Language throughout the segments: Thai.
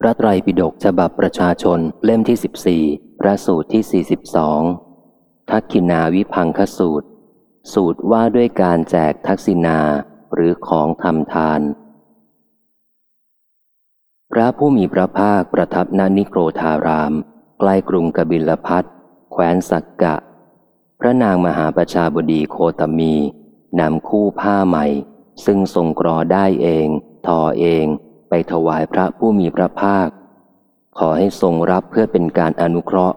พระไตรปิฎกฉบับประชาชนเล่มที่ 14 พระสูตรที่ 42 ทักขินาวิพังคสูตร สูตรว่าด้วยการแจกทักษินาหรือของทำทาน พระผู้มีพระภาคประทับณนิโครธาราม ใกล้กรุงกบิลพัทแคว้นสักกะ พระนางมหาประชาบดีโคตมีนำคู่ผ้าใหม่ ซึ่งทรงกรอได้เอง ทอเอง ไปถวายพระผู้มีพระภาค ขอให้ทรงรับเพื่อเป็นการอนุเคราะห์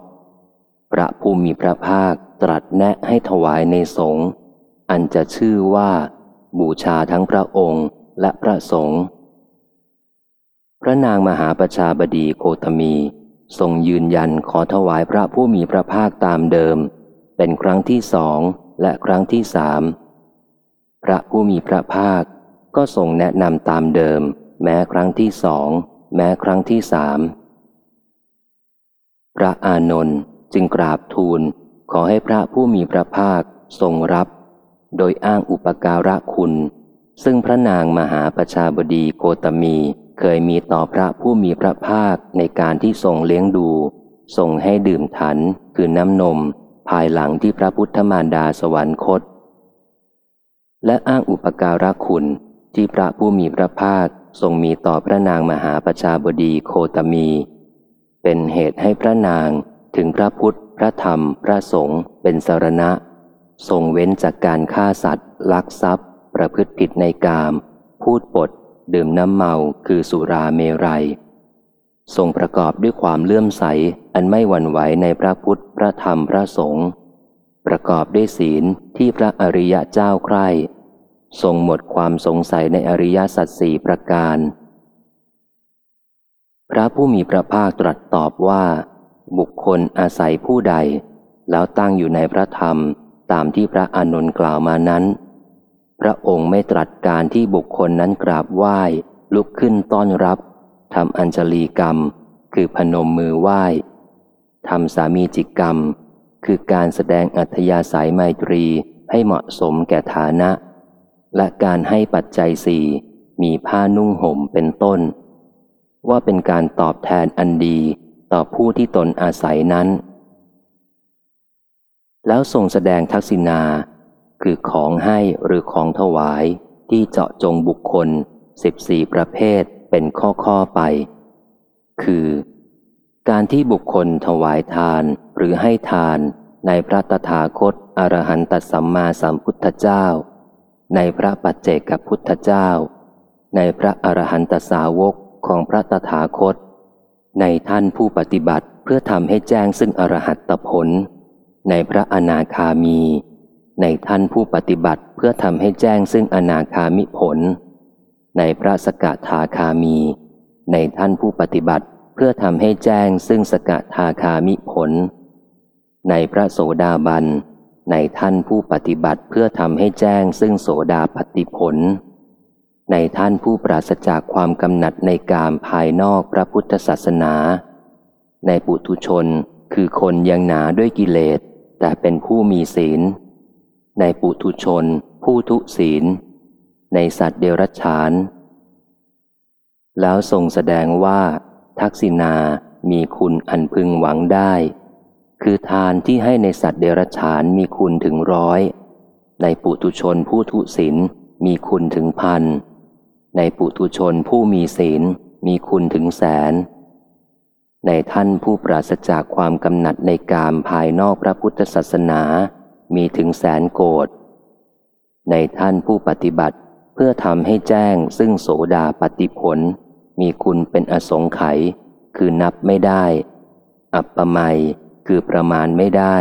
พระผู้มีพระภาคตรัสแนะให้ถวายในสงฆ์อันจะชื่อว่า บูชาทั้งพระองค์และพระสงฆ์พระนางมหาประชาบดีโคตมี ทรงยืนยันขอถวายพระผู้มีพระภาคตามเดิม เป็นครั้งที่สองและครั้งที่สามพระผู้มีพระภาคก็ทรงแนะนำตามเดิม แม้ครั้งที่สองแม้ครั้งที่สามพระอานนท์จึงกราบทูลขอให้พระผู้มีพระภาคทรงรับ โดยอ้างอุปการะคุณ ซึ่งพระนางมหาประชาบดีโกตมีเคยมีต่อพระผู้มีพระภาคในการที่ทรงเลี้ยงดูทรงให้ดื่มถันคือน้ำนม ภายหลังที่พระพุทธมารดาสวรรคต และอ้างอุปการะคุณที่พระผู้มีพระภาค ทรงมีต่อพระนางมหาประชาบดีโคตมี เป็นเหตุให้พระนางถึงพระพุทธ พระธรรม พระสงฆ์เป็นสารณะ ทรงเว้นจากการฆ่าสัตว์ ลักทรัพย์ ประพฤติผิดในกาม พูดปด ดื่มน้ำเมาคือสุราเมรัย ทรงประกอบด้วยความเลื่อมใส อันไม่หวั่นไหวในพระพุทธ พระธรรม พระสงฆ์ประกอบด้วยศีลที่พระอริยะเจ้าใคร่ ทรงหมดความสงสัยในอริยสัจสี่ประการ พระผู้มีพระภาคตรัสตอบว่า บุคคลอาศัยผู้ใด แล้วตั้งอยู่ในพระธรรมตามที่พระอานนท์กล่าวมานั้น พระองค์ไม่ตรัสการที่บุคคลนั้นกราบไหว้ ลุกขึ้นต้อนรับทำอัญชลีกรรม คือพนมมือไหว้ทำสามีจิกกรรม คือการแสดงอัธยาศัยไมตรีให้เหมาะสมแก่ฐานะ และการให้ปัจจัยสี่มีผ้านุ่งห่มเป็นต้น ว่าเป็นการตอบแทนอันดีต่อผู้ที่ตนอาศัยนั้น แล้วทรงแสดงทักษิณาคือของให้หรือของถวายที่เจาะจงบุคคลสิบสี่ประเภทเป็นข้อข้อไป คือ การที่บุคคลถวายทานหรือให้ทานในพระตถาคตอรหันตสัมมาสัมพุทธเจ้า ในพระปัจเจกพุทธเจ้า ในพระอรหันตสาวกของพระตถาคต ในท่านผู้ปฏิบัติเพื่อทำให้แจ้งซึ่งอรหัตผล ในพระอนาคามี ในท่านผู้ปฏิบัติเพื่อทำให้แจ้งซึ่งอนาคามิผล ในพระสกทาคามี ในท่านผู้ปฏิบัติเพื่อทำให้แจ้งซึ่งสกทาคามิผล ในพระโสดาบัน ในท่านผู้ปฏิบัติเพื่อทำให้แจ้งซึ่งโสดาปฏิผล ในท่านผู้ปราศจากความกำหนัดในกามภายนอกพระพุทธศาสนา ในปุถุชนคือคนยังหนาด้วยกิเลส แต่เป็นผู้มีศีล ในปุถุชน ผู้ทุศีล ในสัตว์เดรัจฉาน แล้วทรงแสดงว่า ทักษิณามีคุณอันพึงหวังได้ คือทานที่ให้ในสัตว์เดรัจฉานมีคุณถึงร้อย ในปุตุชนผู้ทุศีลมีคุณถึงพัน ในปุตุชนผู้มีศีลมีคุณถึงแสน ในท่านผู้ปราศจากความกำหนัดในกามภายนอกพระพุทธศาสนา มีถึงแสนโกดในท่านผู้ปฏิบัติเพื่อทำให้แจ้งซึ่งโสดาปฏิผล มีคุณเป็นอสงไขยคือนับไม่ได้ อัปปมัย คือประมาณไม่ได้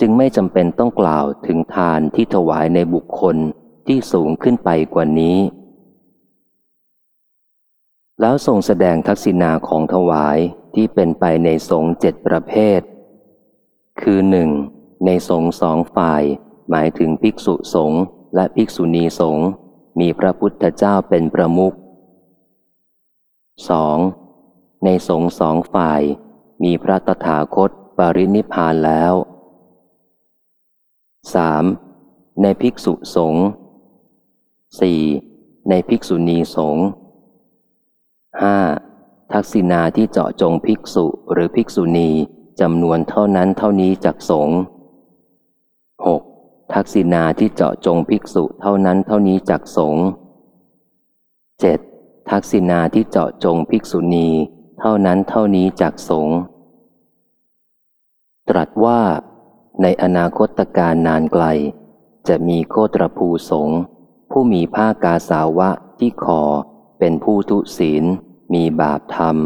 จึงไม่จำเป็นต้องกล่าวถึงทานที่ถวายในบุคคลที่สูงขึ้นไปกว่านี้ แล้วทรงแสดงทักษิณาของถวายที่เป็นไปในสงเจ็ดประเภท คือหนึ่งในสงสองฝ่าย หมายถึงภิกษุสงฆ์และภิกษุณีสงฆ์มีพระพุทธเจ้าเป็นประมุข 2. ในสงสองฝ่าย มีพระตถาคตปรินิพานแล้ว 3. ในภิกษุสงฆ์ 4. ในภิกษุณีสงฆ์ 5. ททักษิณาที่เจาะจงภิกษุหรือภิกษุณีจำนวนเท่านั้นเท่านี้จากสงฆ์ 6. ทักษิณาที่เจาะจงภิกษุเท่านั้นเท่านี้จากสงฆ์ 7. ทักษิณาที่เจาะจงภิกษุณี เท่านั้นเท่านี้จากสงฆ์ตรัสว่าในอนาคตการนานไกล จะมีโคตรภูสงฆ์ผู้มีผ้ากาสาวะที่คอเป็นผู้ทุศีล มีบาปธรรม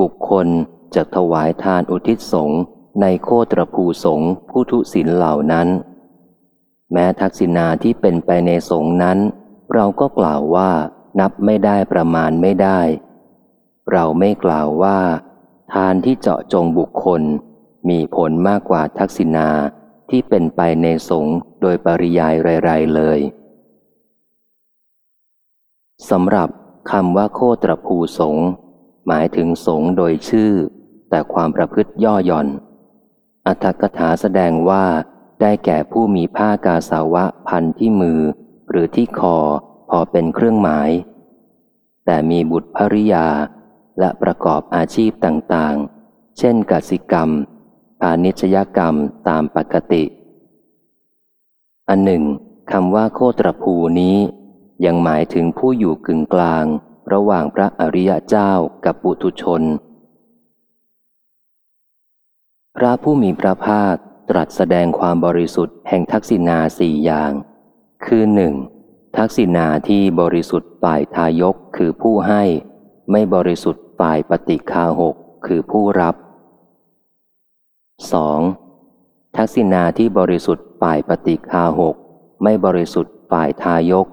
บุคคลจะถวายทานอุทิศสงฆ์ในโคตรภูสงฆ์ผู้ทุศีลเหล่านั้น แม้ทักษิณาที่เป็นไปในสงฆ์นั้น เราก็กล่าวว่านับไม่ได้ประมาณไม่ได้ เราไม่กล่าวว่า ทานที่เจาะจงบุคคล มีผลมากกว่าทักษิณาที่เป็นไปในสงฆ์โดยปริยายไรๆเลยสำหรับคำว่าโคตรภูสงหมายถึงสงโดยชื่อ แต่ความประพฤติย่อหย่อน อัตถกถาแสดงว่าได้แก่ผู้มีผ้ากาสาวะพันที่มือ หรือที่คอพอเป็นเครื่องหมาย แต่มีบุตรภริยา และประกอบอาชีพต่างๆ เช่นกสิกรรม พาณิชยกรรมตามปกติ อันหนึ่งคำว่าโคตรภูนี้ ยังหมายถึงผู้อยู่กึ่งกลาง ระหว่างพระอริยเจ้ากับปุถุชน พระผู้มีพระภาคตรัสแสดงความบริสุทธิ์แห่งทักษิณาสี่อย่าง คือหนึ่งทักษิณาที่บริสุทธิ์ฝ่ายทายกคือผู้ให้ ไม่บริสุทธิ์ ฝ่ายปฏิคาหกคือผู้รับ 2. ทักษิณาที่บริสุทธิ์ฝ่ายปฏิคาหกไม่บริสุทธิ์ฝ่ายทายก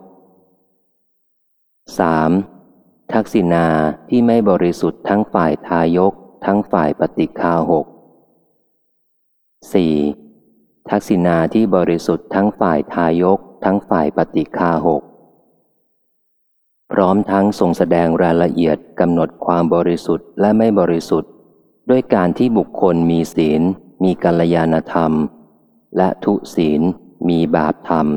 3. ทักษิณาที่ไม่บริสุทธิ์ทั้งฝ่ายทายก ทั้งฝ่ายปฏิคาหก 4. ทักษิณาที่บริสุทธิ์ทั้งฝ่ายทายก ทั้งฝ่ายปฏิคาหก พร้อมทั้งทรงแสดงรายละเอียดกำหนดความบริสุทธิ์และไม่บริสุทธิ์ ด้วยการที่บุคคลมีศีล มีกัลยาณธรรม และทุศีล มีบาปธรรม